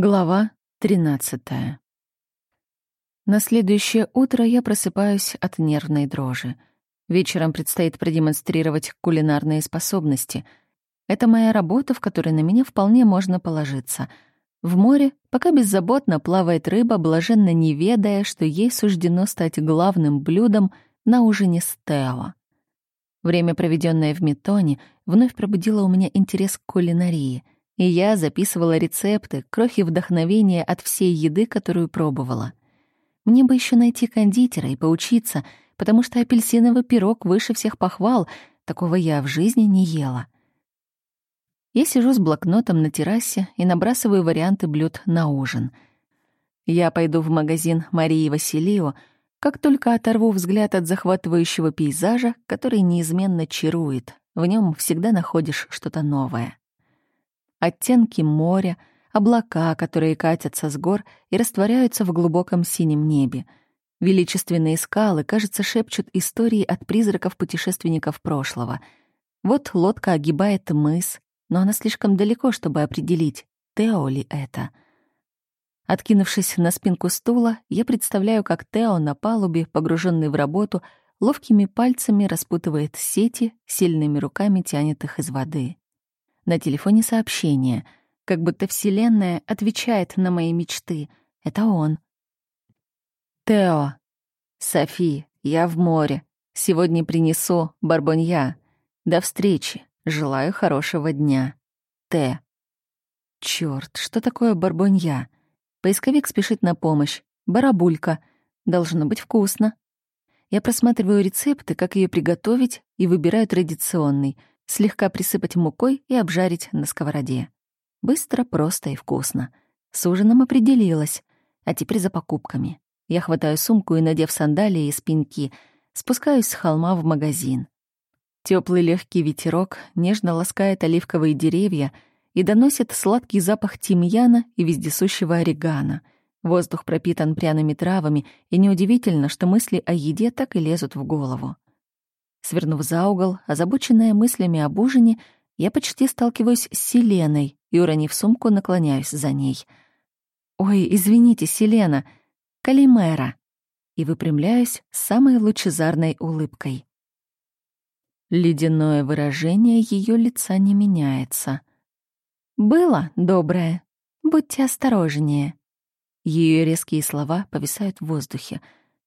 Глава 13. На следующее утро я просыпаюсь от нервной дрожи. Вечером предстоит продемонстрировать кулинарные способности. Это моя работа, в которой на меня вполне можно положиться. В море, пока беззаботно плавает рыба, блаженно не ведая, что ей суждено стать главным блюдом на ужине с Тео. Время, проведенное в Метоне, вновь пробудило у меня интерес к кулинарии — и я записывала рецепты, крохи вдохновения от всей еды, которую пробовала. Мне бы еще найти кондитера и поучиться, потому что апельсиновый пирог выше всех похвал, такого я в жизни не ела. Я сижу с блокнотом на террасе и набрасываю варианты блюд на ужин. Я пойду в магазин Марии Василио, как только оторву взгляд от захватывающего пейзажа, который неизменно чарует. В нем всегда находишь что-то новое оттенки моря, облака, которые катятся с гор и растворяются в глубоком синем небе. Величественные скалы, кажется, шепчут истории от призраков путешественников прошлого. Вот лодка огибает мыс, но она слишком далеко, чтобы определить, Тео ли это. Откинувшись на спинку стула, я представляю, как Тео на палубе, погруженный в работу, ловкими пальцами распутывает сети, сильными руками тянет их из воды. На телефоне сообщение, как будто Вселенная отвечает на мои мечты. Это он. Тео. Софи, я в море. Сегодня принесу барбонья. До встречи. Желаю хорошего дня. Т. Чёрт, что такое барбонья? Поисковик спешит на помощь. Барабулька. Должно быть вкусно. Я просматриваю рецепты, как ее приготовить, и выбираю традиционный слегка присыпать мукой и обжарить на сковороде. Быстро, просто и вкусно. С ужином определилась. А теперь за покупками. Я хватаю сумку и, надев сандалии и спинки, спускаюсь с холма в магазин. Теплый легкий ветерок нежно ласкает оливковые деревья и доносит сладкий запах тимьяна и вездесущего орегано. Воздух пропитан пряными травами, и неудивительно, что мысли о еде так и лезут в голову. Свернув за угол, озабоченная мыслями об ужине, я почти сталкиваюсь с Селеной и, уронив сумку, наклоняюсь за ней. «Ой, извините, Селена, Калимера!» и выпрямляюсь с самой лучезарной улыбкой. Ледяное выражение ее лица не меняется. «Было, доброе. Будьте осторожнее». Ее резкие слова повисают в воздухе.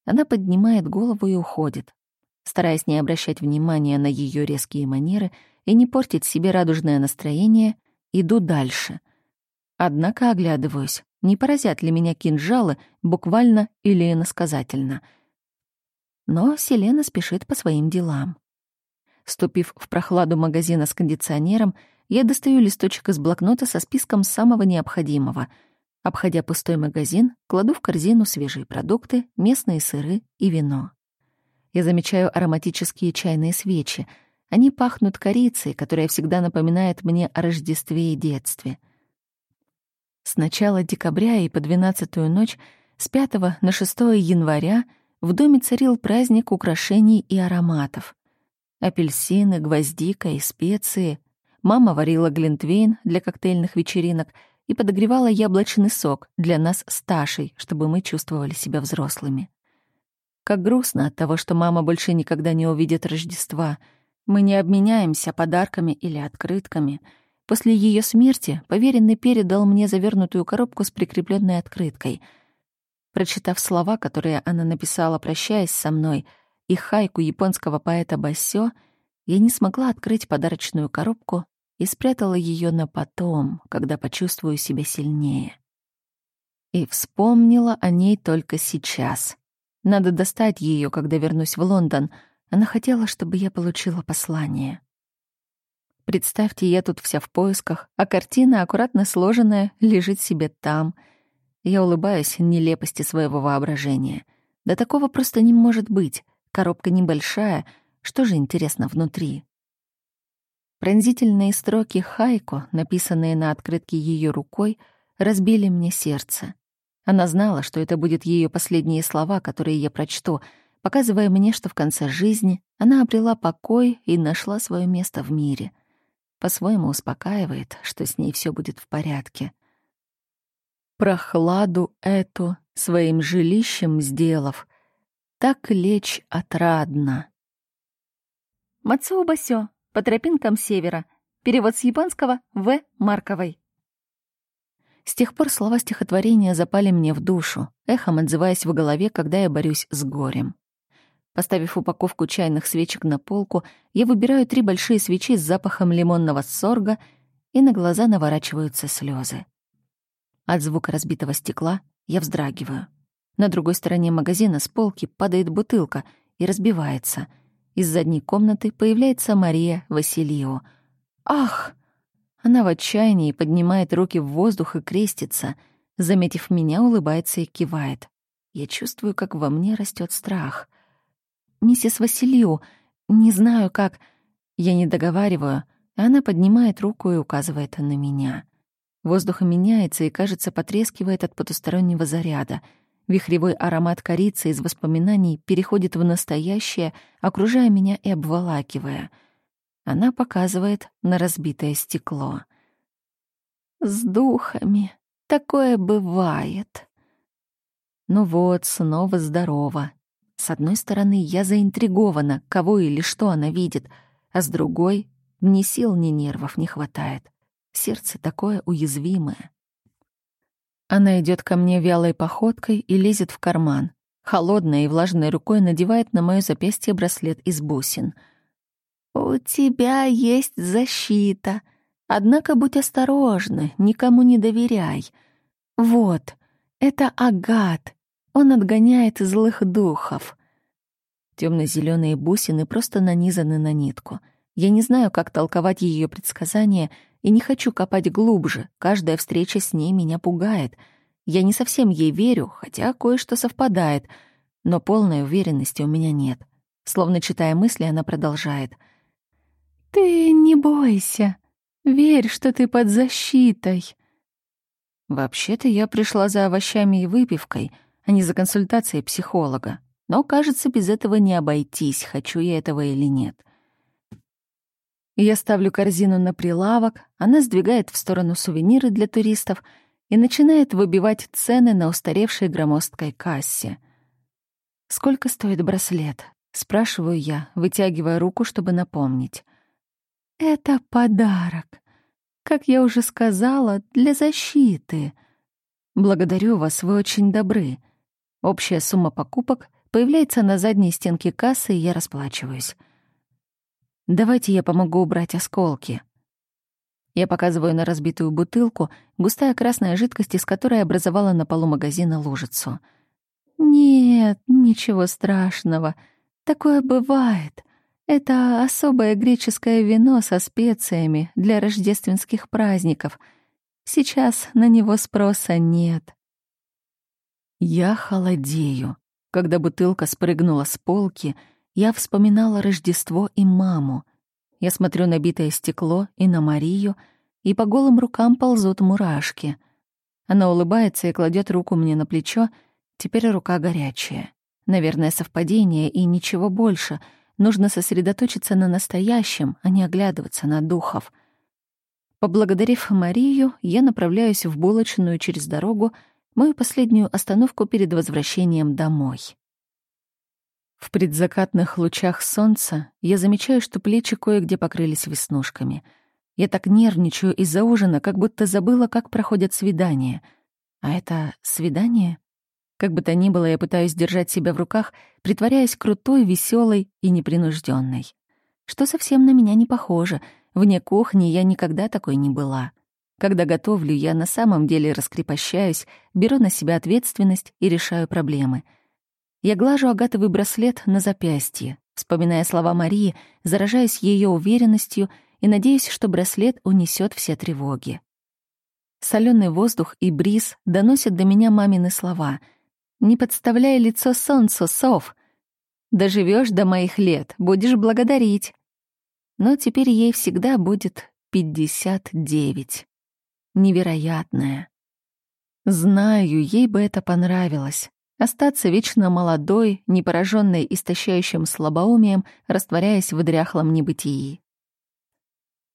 Она поднимает голову и уходит. Стараясь не обращать внимания на ее резкие манеры и не портить себе радужное настроение, иду дальше. Однако оглядываюсь, не поразят ли меня кинжалы буквально или иносказательно. Но Селена спешит по своим делам. Ступив в прохладу магазина с кондиционером, я достаю листочек из блокнота со списком самого необходимого. Обходя пустой магазин, кладу в корзину свежие продукты, местные сыры и вино я замечаю ароматические чайные свечи. Они пахнут корицей, которая всегда напоминает мне о Рождестве и детстве. С начала декабря и по двенадцатую ночь, с 5 на 6 января, в доме царил праздник украшений и ароматов. Апельсины, гвоздика и специи. Мама варила глинтвейн для коктейльных вечеринок и подогревала яблочный сок для нас с Ташей, чтобы мы чувствовали себя взрослыми. Как грустно от того, что мама больше никогда не увидит Рождества. Мы не обменяемся подарками или открытками. После ее смерти поверенный передал мне завернутую коробку с прикрепленной открыткой. Прочитав слова, которые она написала, прощаясь со мной, и хайку японского поэта Басё, я не смогла открыть подарочную коробку и спрятала ее на потом, когда почувствую себя сильнее. И вспомнила о ней только сейчас — надо достать ее, когда вернусь в Лондон. Она хотела, чтобы я получила послание. Представьте, я тут вся в поисках, а картина, аккуратно сложенная, лежит себе там. Я улыбаюсь нелепости своего воображения. Да такого просто не может быть. Коробка небольшая. Что же интересно внутри? Пронзительные строки «Хайко», написанные на открытке ее рукой, разбили мне сердце. Она знала, что это будет ее последние слова, которые я прочту, показывая мне, что в конце жизни она обрела покой и нашла свое место в мире. По-своему успокаивает, что с ней все будет в порядке. прохладу эту своим жилищем сделав, так лечь отрадно. Мацуо Басё, по тропинкам севера. Перевод с японского В. Марковой. С тех пор слова стихотворения запали мне в душу, эхом отзываясь в голове, когда я борюсь с горем. Поставив упаковку чайных свечек на полку, я выбираю три большие свечи с запахом лимонного сорга, и на глаза наворачиваются слезы. От звука разбитого стекла я вздрагиваю. На другой стороне магазина с полки падает бутылка и разбивается. Из задней комнаты появляется Мария Васильева. «Ах!» Она в отчаянии поднимает руки в воздух и крестится. Заметив меня, улыбается и кивает. Я чувствую, как во мне растет страх. «Миссис Василию, не знаю, как...» Я не договариваю, она поднимает руку и указывает на меня. Воздух меняется и, кажется, потрескивает от потустороннего заряда. Вихревой аромат корицы из воспоминаний переходит в настоящее, окружая меня и обволакивая — она показывает на разбитое стекло. «С духами такое бывает». Ну вот, снова здорово. С одной стороны, я заинтригована, кого или что она видит, а с другой — ни сил, ни нервов не хватает. Сердце такое уязвимое. Она идет ко мне вялой походкой и лезет в карман. Холодной и влажной рукой надевает на моё запястье браслет из бусин — «У тебя есть защита. Однако будь осторожна, никому не доверяй. Вот, это агат. Он отгоняет злых духов». Темно-зеленые бусины просто нанизаны на нитку. Я не знаю, как толковать ее предсказания, и не хочу копать глубже. Каждая встреча с ней меня пугает. Я не совсем ей верю, хотя кое-что совпадает, но полной уверенности у меня нет. Словно читая мысли, она продолжает — «Ты не бойся. Верь, что ты под защитой». Вообще-то я пришла за овощами и выпивкой, а не за консультацией психолога. Но, кажется, без этого не обойтись, хочу я этого или нет. Я ставлю корзину на прилавок, она сдвигает в сторону сувениры для туристов и начинает выбивать цены на устаревшей громоздкой кассе. «Сколько стоит браслет?» — спрашиваю я, вытягивая руку, чтобы напомнить. Это подарок. Как я уже сказала, для защиты. Благодарю вас, вы очень добры. Общая сумма покупок появляется на задней стенке кассы, и я расплачиваюсь. Давайте я помогу убрать осколки. Я показываю на разбитую бутылку, густая красная жидкость, из которой образовала на полу магазина лужицу. Нет, ничего страшного. Такое бывает. Это особое греческое вино со специями для рождественских праздников. Сейчас на него спроса нет. Я холодею. Когда бутылка спрыгнула с полки, я вспоминала Рождество и маму. Я смотрю на битое стекло и на Марию, и по голым рукам ползут мурашки. Она улыбается и кладет руку мне на плечо, теперь рука горячая. Наверное, совпадение и ничего больше — Нужно сосредоточиться на настоящем, а не оглядываться на духов. Поблагодарив Марию, я направляюсь в булочную через дорогу, мою последнюю остановку перед возвращением домой. В предзакатных лучах солнца я замечаю, что плечи кое-где покрылись веснушками. Я так нервничаю из-за ужина, как будто забыла, как проходят свидания. А это свидание? Как бы то ни было, я пытаюсь держать себя в руках, притворяясь крутой, веселой и непринужденной. Что совсем на меня не похоже. Вне кухни я никогда такой не была. Когда готовлю, я на самом деле раскрепощаюсь, беру на себя ответственность и решаю проблемы. Я глажу агатовый браслет на запястье. Вспоминая слова Марии, заражаюсь ее уверенностью и надеюсь, что браслет унесет все тревоги. Соленый воздух и бриз доносят до меня мамины слова — не подставляй лицо солнцу, сов. Доживешь до моих лет, будешь благодарить. Но теперь ей всегда будет пятьдесят девять. Невероятная. Знаю, ей бы это понравилось. Остаться вечно молодой, не пораженной истощающим слабоумием, растворяясь в дряхлом небытии.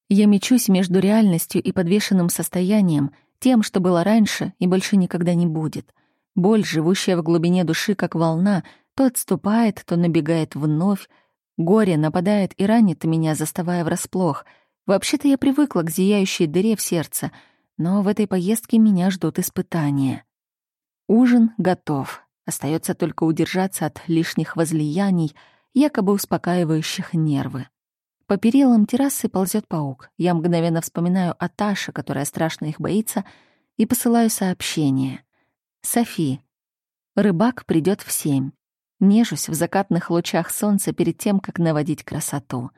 Я мечусь между реальностью и подвешенным состоянием, тем, что было раньше и больше никогда не будет. Боль, живущая в глубине души, как волна, то отступает, то набегает вновь. Горе нападает и ранит меня, заставая врасплох. Вообще-то я привыкла к зияющей дыре в сердце, но в этой поездке меня ждут испытания. Ужин готов. Остается только удержаться от лишних возлияний, якобы успокаивающих нервы. По перилам террасы ползет паук. Я мгновенно вспоминаю о Таше, которая страшно их боится, и посылаю сообщение. Софи. Рыбак придет в семь. Нежусь в закатных лучах солнца перед тем, как наводить красоту.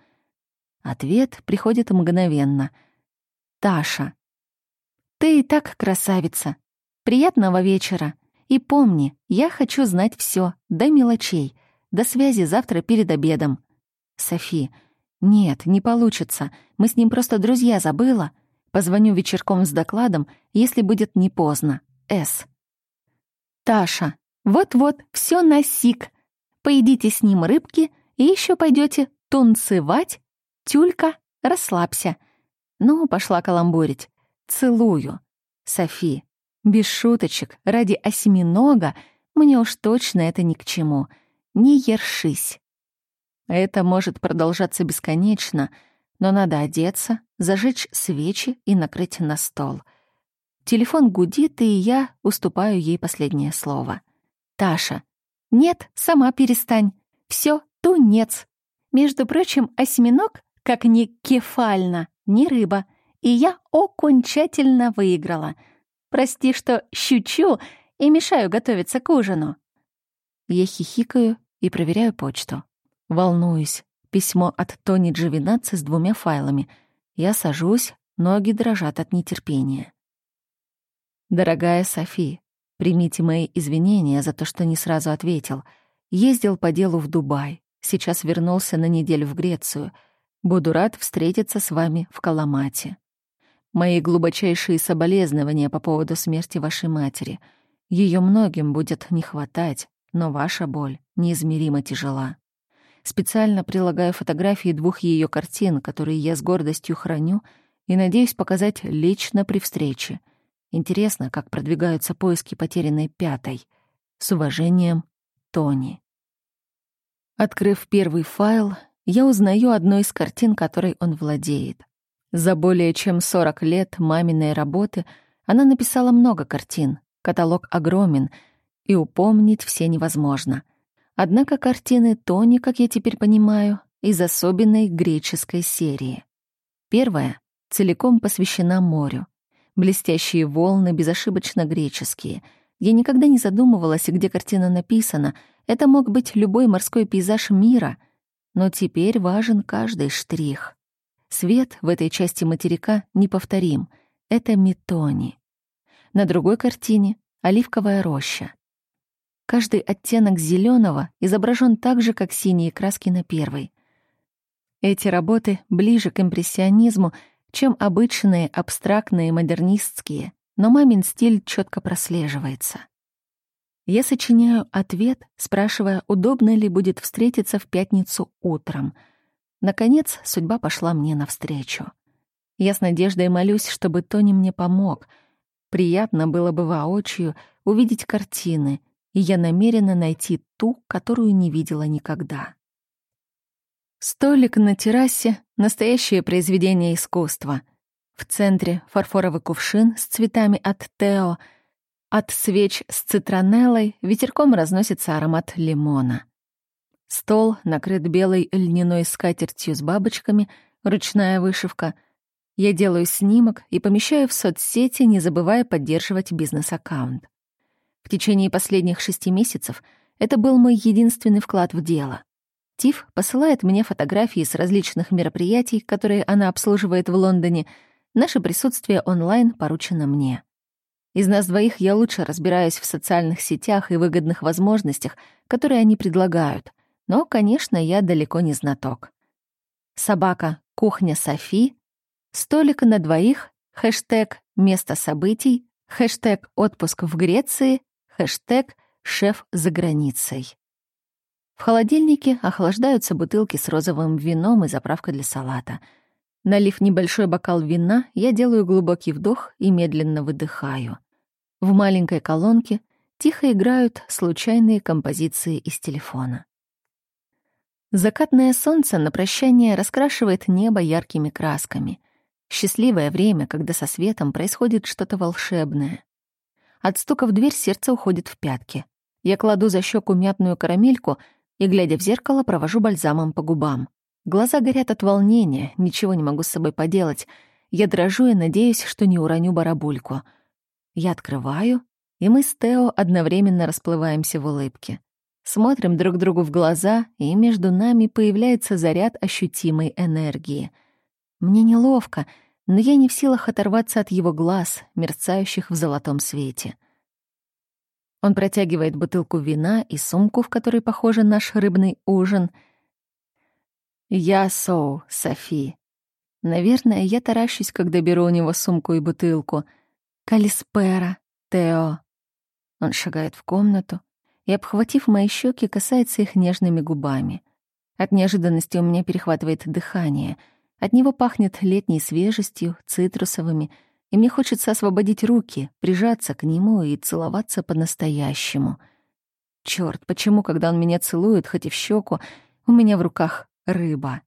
Ответ приходит мгновенно. Таша. Ты и так красавица. Приятного вечера. И помни, я хочу знать все, до мелочей. До связи завтра перед обедом. Софи. Нет, не получится. Мы с ним просто друзья, забыла. Позвоню вечерком с докладом, если будет не поздно. С. Таша. Вот-вот, все на сик. Поедите с ним рыбки и еще пойдете тунцевать. Тюлька, расслабься. Ну, пошла каламбурить. Целую. Софи. Без шуточек, ради осьминога мне уж точно это ни к чему. Не ершись. Это может продолжаться бесконечно, но надо одеться, зажечь свечи и накрыть на стол. Телефон гудит, и я уступаю ей последнее слово. Таша. Нет, сама перестань. Все, тунец. Между прочим, осьминог, как ни кефально, не рыба. И я окончательно выиграла — Прости, что щучу и мешаю готовиться к ужину. Я хихикаю и проверяю почту. Волнуюсь. Письмо от Тони Джовинаци с двумя файлами. Я сажусь, ноги дрожат от нетерпения. Дорогая Софи, примите мои извинения за то, что не сразу ответил. Ездил по делу в Дубай. Сейчас вернулся на неделю в Грецию. Буду рад встретиться с вами в Каламате. Мои глубочайшие соболезнования по поводу смерти вашей матери. Ее многим будет не хватать, но ваша боль неизмеримо тяжела. Специально прилагаю фотографии двух ее картин, которые я с гордостью храню и надеюсь показать лично при встрече. Интересно, как продвигаются поиски потерянной пятой. С уважением, Тони. Открыв первый файл, я узнаю одну из картин, которой он владеет. За более чем 40 лет маминой работы она написала много картин, каталог огромен, и упомнить все невозможно. Однако картины Тони, как я теперь понимаю, из особенной греческой серии. Первая целиком посвящена морю. Блестящие волны, безошибочно греческие. Я никогда не задумывалась, где картина написана. Это мог быть любой морской пейзаж мира. Но теперь важен каждый штрих. Свет в этой части материка неповторим. Это Метони. На другой картине — оливковая роща. Каждый оттенок зеленого изображен так же, как синие краски на первой. Эти работы ближе к импрессионизму, чем обычные абстрактные модернистские, но мамин стиль четко прослеживается. Я сочиняю ответ, спрашивая, удобно ли будет встретиться в пятницу утром — Наконец, судьба пошла мне навстречу. Я с надеждой молюсь, чтобы Тони мне помог. Приятно было бы воочию увидеть картины, и я намерена найти ту, которую не видела никогда. Столик на террасе — настоящее произведение искусства. В центре фарфоровый кувшин с цветами от Тео. От свеч с цитронеллой ветерком разносится аромат лимона. Стол накрыт белой льняной скатертью с бабочками, ручная вышивка. Я делаю снимок и помещаю в соцсети, не забывая поддерживать бизнес-аккаунт. В течение последних шести месяцев это был мой единственный вклад в дело. Тиф посылает мне фотографии с различных мероприятий, которые она обслуживает в Лондоне. Наше присутствие онлайн поручено мне. Из нас двоих я лучше разбираюсь в социальных сетях и выгодных возможностях, которые они предлагают. Но, конечно, я далеко не знаток. Собака «Кухня Софи», столик на двоих, хэштег «Место событий», хэштег «Отпуск в Греции», хэштег «Шеф за границей». В холодильнике охлаждаются бутылки с розовым вином и заправка для салата. Налив небольшой бокал вина, я делаю глубокий вдох и медленно выдыхаю. В маленькой колонке тихо играют случайные композиции из телефона. Закатное солнце на прощание раскрашивает небо яркими красками. Счастливое время, когда со светом происходит что-то волшебное. От стука в дверь сердце уходит в пятки. Я кладу за щеку мятную карамельку и, глядя в зеркало, провожу бальзамом по губам. Глаза горят от волнения, ничего не могу с собой поделать. Я дрожу и надеюсь, что не уроню барабульку. Я открываю, и мы с Тео одновременно расплываемся в улыбке. Смотрим друг другу в глаза, и между нами появляется заряд ощутимой энергии. Мне неловко, но я не в силах оторваться от его глаз, мерцающих в золотом свете. Он протягивает бутылку вина и сумку, в которой, похоже, наш рыбный ужин. Я Соу, Софи. Наверное, я таращусь, когда беру у него сумку и бутылку. Калиспера, Тео. Он шагает в комнату, и, обхватив мои щеки, касается их нежными губами. От неожиданности у меня перехватывает дыхание. От него пахнет летней свежестью, цитрусовыми, и мне хочется освободить руки, прижаться к нему и целоваться по-настоящему. Черт, почему, когда он меня целует, хоть и в щеку, у меня в руках рыба?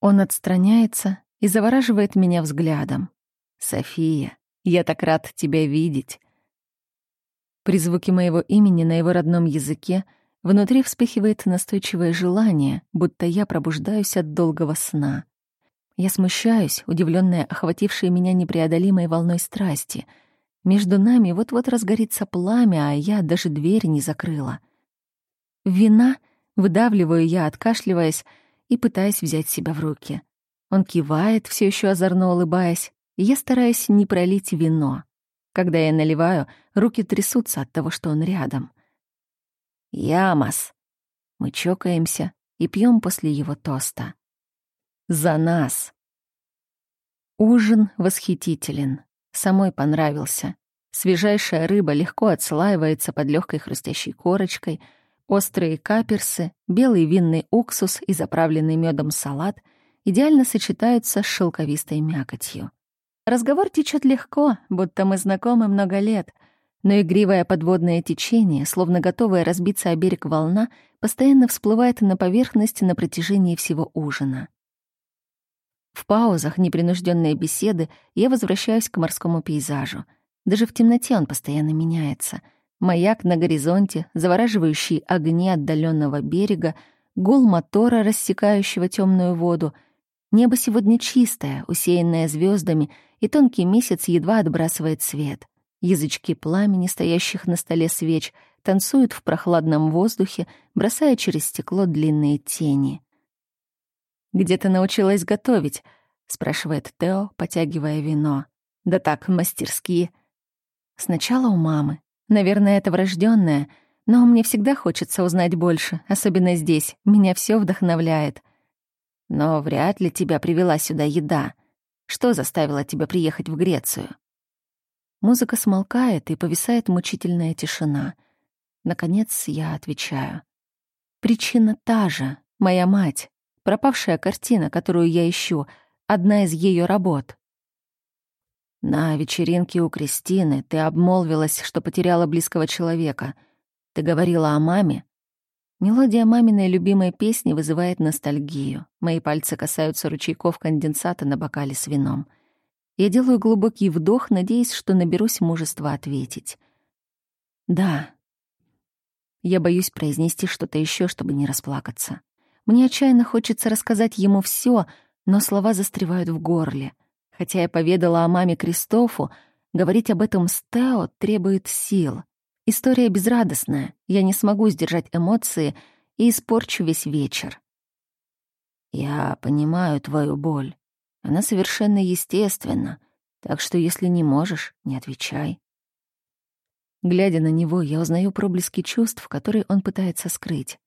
Он отстраняется и завораживает меня взглядом. «София, я так рад тебя видеть. При звуке моего имени на его родном языке внутри вспыхивает настойчивое желание, будто я пробуждаюсь от долгого сна. Я смущаюсь, удивленная охватившей меня непреодолимой волной страсти. Между нами вот-вот разгорится пламя, а я даже дверь не закрыла. Вина выдавливаю я, откашливаясь и пытаясь взять себя в руки. Он кивает, все еще озорно улыбаясь, и я стараюсь не пролить вино. Когда я наливаю, руки трясутся от того, что он рядом. «Ямас!» Мы чокаемся и пьем после его тоста. «За нас!» Ужин восхитителен. Самой понравился. Свежайшая рыба легко отслаивается под легкой хрустящей корочкой, острые каперсы, белый винный уксус и заправленный медом салат идеально сочетаются с шелковистой мякотью. Разговор течет легко, будто мы знакомы много лет, но игривое подводное течение, словно готовая разбиться о берег волна, постоянно всплывает на поверхность на протяжении всего ужина. В паузах непринужденной беседы я возвращаюсь к морскому пейзажу. Даже в темноте он постоянно меняется. Маяк на горизонте, завораживающие огни отдаленного берега, гул мотора, рассекающего темную воду — Небо сегодня чистое, усеянное звездами, и тонкий месяц едва отбрасывает свет. Язычки пламени, стоящих на столе свеч, танцуют в прохладном воздухе, бросая через стекло длинные тени. «Где ты научилась готовить?» — спрашивает Тео, потягивая вино. «Да так, мастерски». «Сначала у мамы. Наверное, это врожденное, но мне всегда хочется узнать больше, особенно здесь. Меня все вдохновляет». Но вряд ли тебя привела сюда еда. Что заставило тебя приехать в Грецию? Музыка смолкает, и повисает мучительная тишина. Наконец я отвечаю. Причина та же, моя мать. Пропавшая картина, которую я ищу, одна из ее работ. На вечеринке у Кристины ты обмолвилась, что потеряла близкого человека. Ты говорила о маме, Мелодия маминой любимой песни вызывает ностальгию. Мои пальцы касаются ручейков конденсата на бокале с вином. Я делаю глубокий вдох, надеясь, что наберусь мужества ответить. «Да». Я боюсь произнести что-то еще, чтобы не расплакаться. Мне отчаянно хочется рассказать ему все, но слова застревают в горле. Хотя я поведала о маме Кристофу, говорить об этом с Тео требует сил — История безрадостная, я не смогу сдержать эмоции и испорчу весь вечер. Я понимаю твою боль. Она совершенно естественна, так что если не можешь, не отвечай. Глядя на него, я узнаю проблески чувств, которые он пытается скрыть.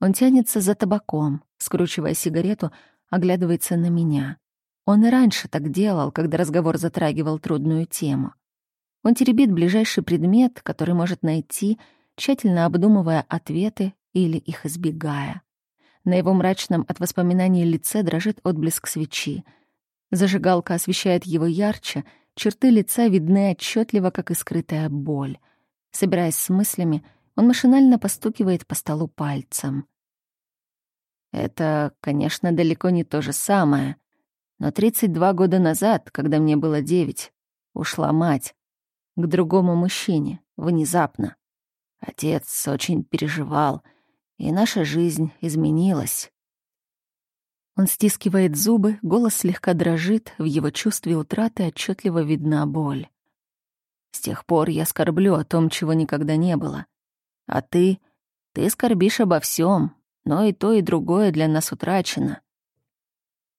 Он тянется за табаком, скручивая сигарету, оглядывается на меня. Он и раньше так делал, когда разговор затрагивал трудную тему. Он теребит ближайший предмет, который может найти, тщательно обдумывая ответы или их избегая. На его мрачном от воспоминаний лице дрожит отблеск свечи. Зажигалка освещает его ярче, черты лица видны отчетливо, как и скрытая боль. Собираясь с мыслями, он машинально постукивает по столу пальцем. Это, конечно, далеко не то же самое. Но 32 года назад, когда мне было 9, ушла мать. К другому мужчине, внезапно. Отец очень переживал — и наша жизнь изменилась. Он стискивает зубы, голос слегка дрожит, в его чувстве утраты отчетливо видна боль. С тех пор я скорблю о том, чего никогда не было. А ты? Ты скорбишь обо всем, но и то, и другое для нас утрачено.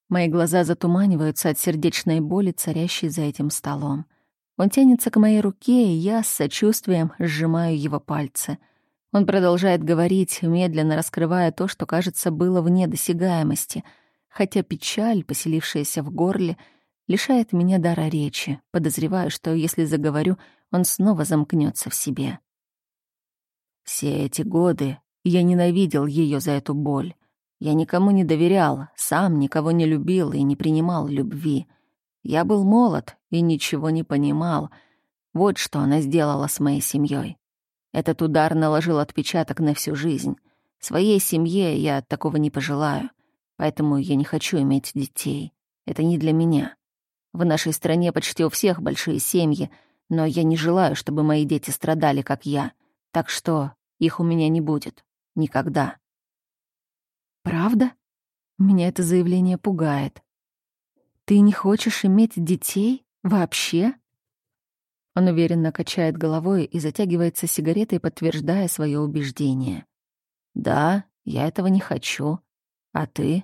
Мои глаза затуманиваются от сердечной боли, царящей за этим столом. Он тянется к моей руке, и я с сочувствием сжимаю его пальцы — он продолжает говорить, медленно раскрывая то, что, кажется, было вне досягаемости, хотя печаль, поселившаяся в горле, лишает меня дара речи, подозреваю, что если заговорю, он снова замкнется в себе. Все эти годы я ненавидел ее за эту боль. Я никому не доверял, сам никого не любил и не принимал любви. Я был молод и ничего не понимал. Вот что она сделала с моей семьей. Этот удар наложил отпечаток на всю жизнь. Своей семье я такого не пожелаю. Поэтому я не хочу иметь детей. Это не для меня. В нашей стране почти у всех большие семьи, но я не желаю, чтобы мои дети страдали, как я. Так что их у меня не будет. Никогда. Правда? Меня это заявление пугает. Ты не хочешь иметь детей? Вообще? Он уверенно качает головой и затягивается сигаретой, подтверждая свое убеждение. «Да, я этого не хочу. А ты?»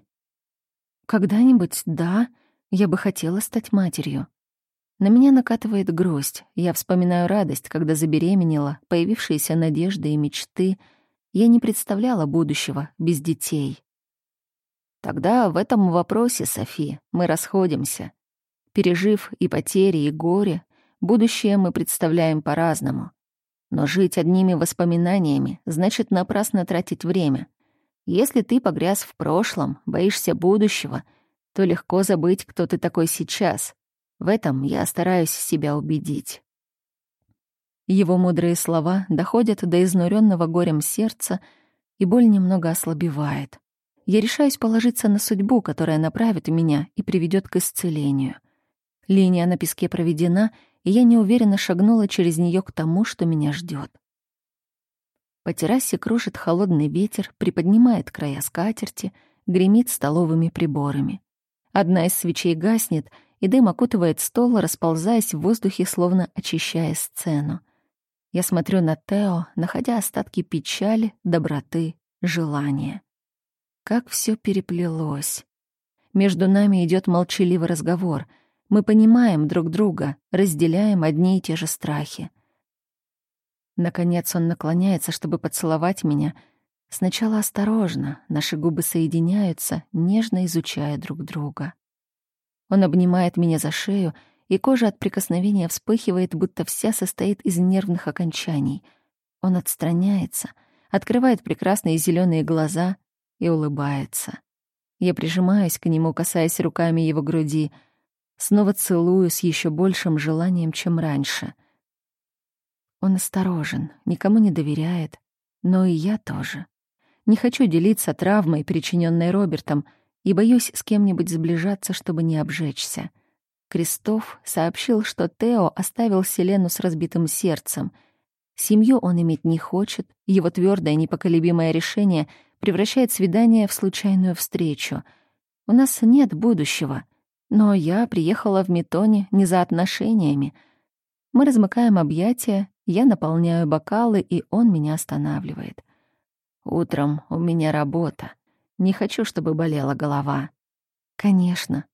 «Когда-нибудь, да, я бы хотела стать матерью». На меня накатывает грусть. Я вспоминаю радость, когда забеременела, появившиеся надежды и мечты. Я не представляла будущего без детей. Тогда в этом вопросе, Софи, мы расходимся. Пережив и потери, и горе, Будущее мы представляем по-разному. Но жить одними воспоминаниями значит напрасно тратить время. Если ты погряз в прошлом, боишься будущего, то легко забыть, кто ты такой сейчас. В этом я стараюсь себя убедить. Его мудрые слова доходят до изнуренного горем сердца, и боль немного ослабевает. Я решаюсь положиться на судьбу, которая направит меня и приведет к исцелению. Линия на песке проведена — и я неуверенно шагнула через нее к тому, что меня ждет. По террасе кружит холодный ветер, приподнимает края скатерти, гремит столовыми приборами. Одна из свечей гаснет, и дым окутывает стол, расползаясь в воздухе, словно очищая сцену. Я смотрю на Тео, находя остатки печали, доброты, желания. Как все переплелось. Между нами идет молчаливый разговор — мы понимаем друг друга, разделяем одни и те же страхи. Наконец он наклоняется, чтобы поцеловать меня. Сначала осторожно, наши губы соединяются, нежно изучая друг друга. Он обнимает меня за шею, и кожа от прикосновения вспыхивает, будто вся состоит из нервных окончаний. Он отстраняется, открывает прекрасные зеленые глаза и улыбается. Я прижимаюсь к нему, касаясь руками его груди — Снова целую с еще большим желанием, чем раньше. Он осторожен, никому не доверяет, но и я тоже. Не хочу делиться травмой, причиненной Робертом, и боюсь с кем-нибудь сближаться, чтобы не обжечься. Крестов сообщил, что Тео оставил Селену с разбитым сердцем. Семью он иметь не хочет, его твердое непоколебимое решение превращает свидание в случайную встречу. У нас нет будущего — но я приехала в Метоне не за отношениями. Мы размыкаем объятия, я наполняю бокалы, и он меня останавливает. Утром у меня работа. Не хочу, чтобы болела голова. Конечно.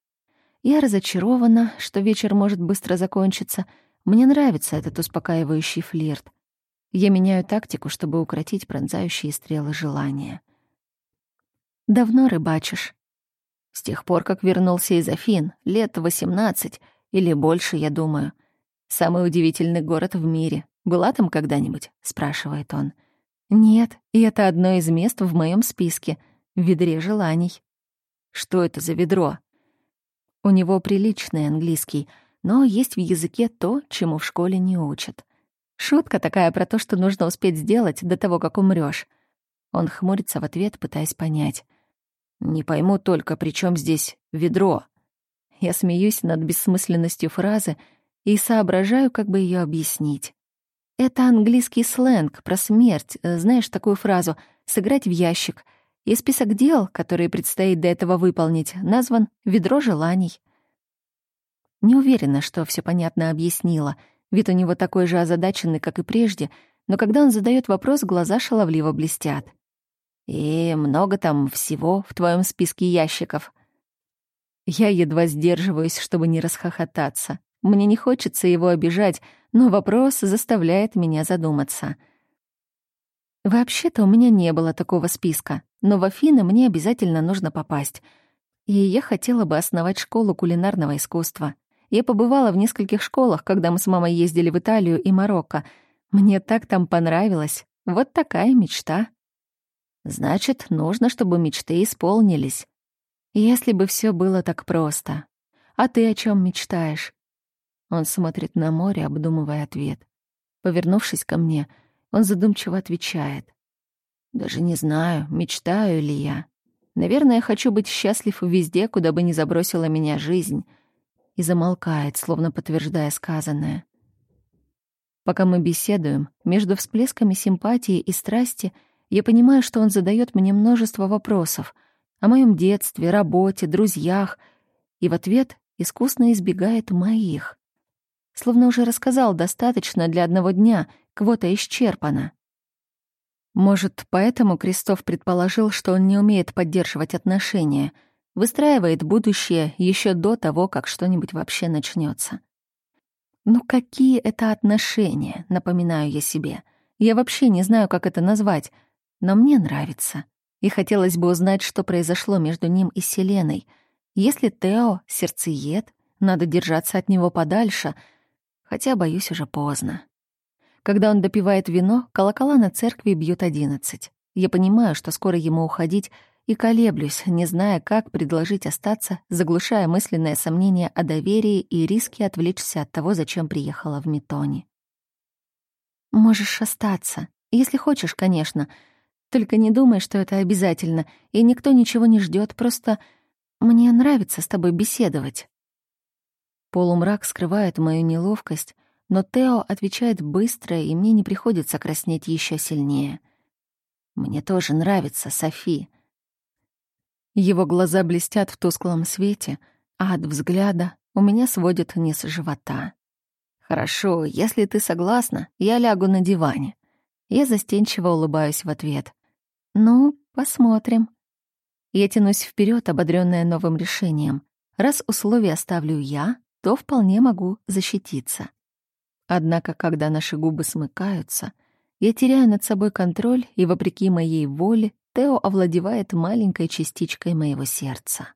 Я разочарована, что вечер может быстро закончиться. Мне нравится этот успокаивающий флирт. Я меняю тактику, чтобы укротить пронзающие стрелы желания. «Давно рыбачишь?» С тех пор, как вернулся из Афин, лет восемнадцать или больше, я думаю. Самый удивительный город в мире. Была там когда-нибудь? спрашивает он. Нет, и это одно из мест в моем списке. В ведре желаний. Что это за ведро? У него приличный английский, но есть в языке то, чему в школе не учат. Шутка такая про то, что нужно успеть сделать до того, как умрёшь. Он хмурится в ответ, пытаясь понять. «Не пойму только, при чем здесь ведро?» Я смеюсь над бессмысленностью фразы и соображаю, как бы ее объяснить. Это английский сленг про смерть. Знаешь такую фразу «сыграть в ящик». И список дел, которые предстоит до этого выполнить, назван «ведро желаний». Не уверена, что все понятно объяснила. Вид у него такой же озадаченный, как и прежде, но когда он задает вопрос, глаза шаловливо блестят. «И много там всего в твоем списке ящиков?» Я едва сдерживаюсь, чтобы не расхохотаться. Мне не хочется его обижать, но вопрос заставляет меня задуматься. Вообще-то у меня не было такого списка, но в Афины мне обязательно нужно попасть. И я хотела бы основать школу кулинарного искусства. Я побывала в нескольких школах, когда мы с мамой ездили в Италию и Марокко. Мне так там понравилось. Вот такая мечта. Значит, нужно, чтобы мечты исполнились. Если бы все было так просто. А ты о чем мечтаешь? Он смотрит на море, обдумывая ответ. Повернувшись ко мне, он задумчиво отвечает. «Даже не знаю, мечтаю ли я. Наверное, хочу быть счастлив везде, куда бы ни забросила меня жизнь». И замолкает, словно подтверждая сказанное. Пока мы беседуем, между всплесками симпатии и страсти я понимаю, что он задает мне множество вопросов — о моем детстве, работе, друзьях, и в ответ искусно избегает моих. Словно уже рассказал достаточно для одного дня, квота исчерпана. Может, поэтому Крестов предположил, что он не умеет поддерживать отношения, выстраивает будущее еще до того, как что-нибудь вообще начнется. Ну какие это отношения, напоминаю я себе. Я вообще не знаю, как это назвать, но мне нравится и хотелось бы узнать, что произошло между ним и Селеной. Если Тео — сердцеед, надо держаться от него подальше, хотя, боюсь, уже поздно. Когда он допивает вино, колокола на церкви бьют одиннадцать. Я понимаю, что скоро ему уходить, и колеблюсь, не зная, как предложить остаться, заглушая мысленное сомнение о доверии и риске отвлечься от того, зачем приехала в Метоне. «Можешь остаться, если хочешь, конечно», только не думай, что это обязательно, и никто ничего не ждет, просто мне нравится с тобой беседовать». Полумрак скрывает мою неловкость, но Тео отвечает быстро, и мне не приходится краснеть еще сильнее. «Мне тоже нравится, Софи». Его глаза блестят в тусклом свете, а от взгляда у меня сводит низ живота. «Хорошо, если ты согласна, я лягу на диване». Я застенчиво улыбаюсь в ответ. Ну, посмотрим. Я тянусь вперед, ободренная новым решением. Раз условия ставлю я, то вполне могу защититься. Однако, когда наши губы смыкаются, я теряю над собой контроль, и, вопреки моей воле, Тео овладевает маленькой частичкой моего сердца.